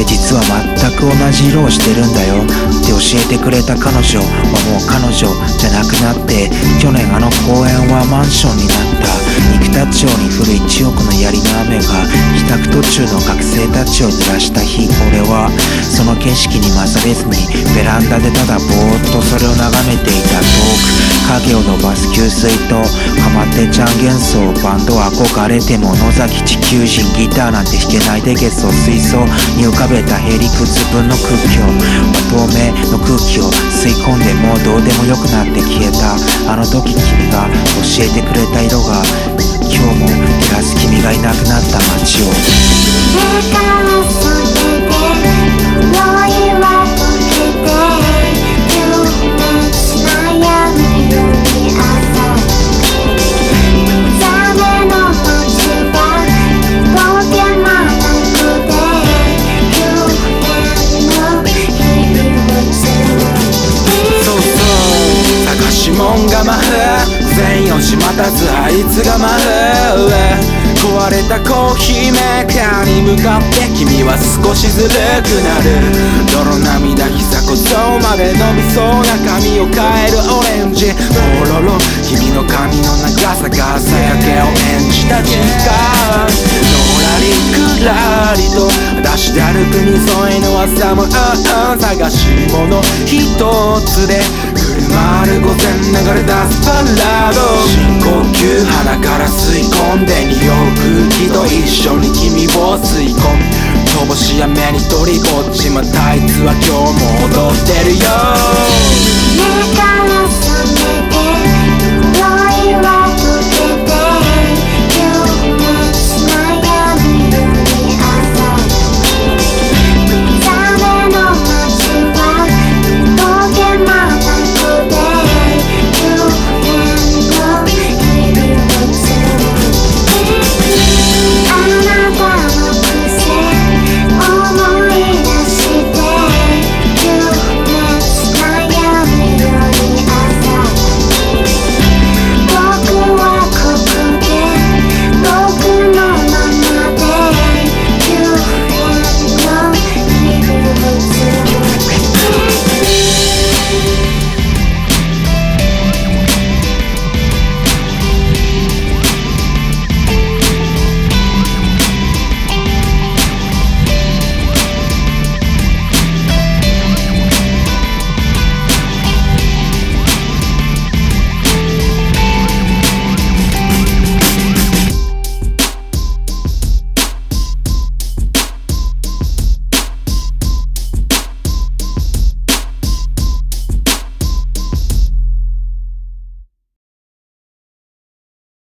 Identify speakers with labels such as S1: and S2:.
S1: って実は全く同じ色をしてるんだよ。って教えてくれた彼女。はもう彼女じゃなくなって去年あの公園はマンションになった。生田町に降る1億の槍の雨が帰宅途中の学生たちをずらした日。俺はその景色に勝れずにベランダでただぼーっとそれを眺めていた遠く影を伸ばす給水とかまってちゃん幻想バンド憧れても野崎地球人ギターなんて弾けないでゲスト水槽に浮かべたへりくつ分の空気を透明の空気を吸い込んでもうどうでもよくなって消えた。あの時君が教えてくれた色が今日も照らす君がいなくなった街を。
S2: もんが舞う全四し待たずあいつが舞う壊れたコーヒーメーカーに向かって君は少しずるくなる。泥涙膝小僧まで伸びそうな髪を変えるオレンジ。ポロロ君の髪の長さが朝焼けを演じた時間のらりくらりと私で歩く海沿いの朝も探し物一つで。車る午前流れ出すバラード。深呼吸鼻から吸い込んで匂う空気と一緒に君を吸い込む乏しや目に取りぼっちまたあいつは今日も踊ってるよ。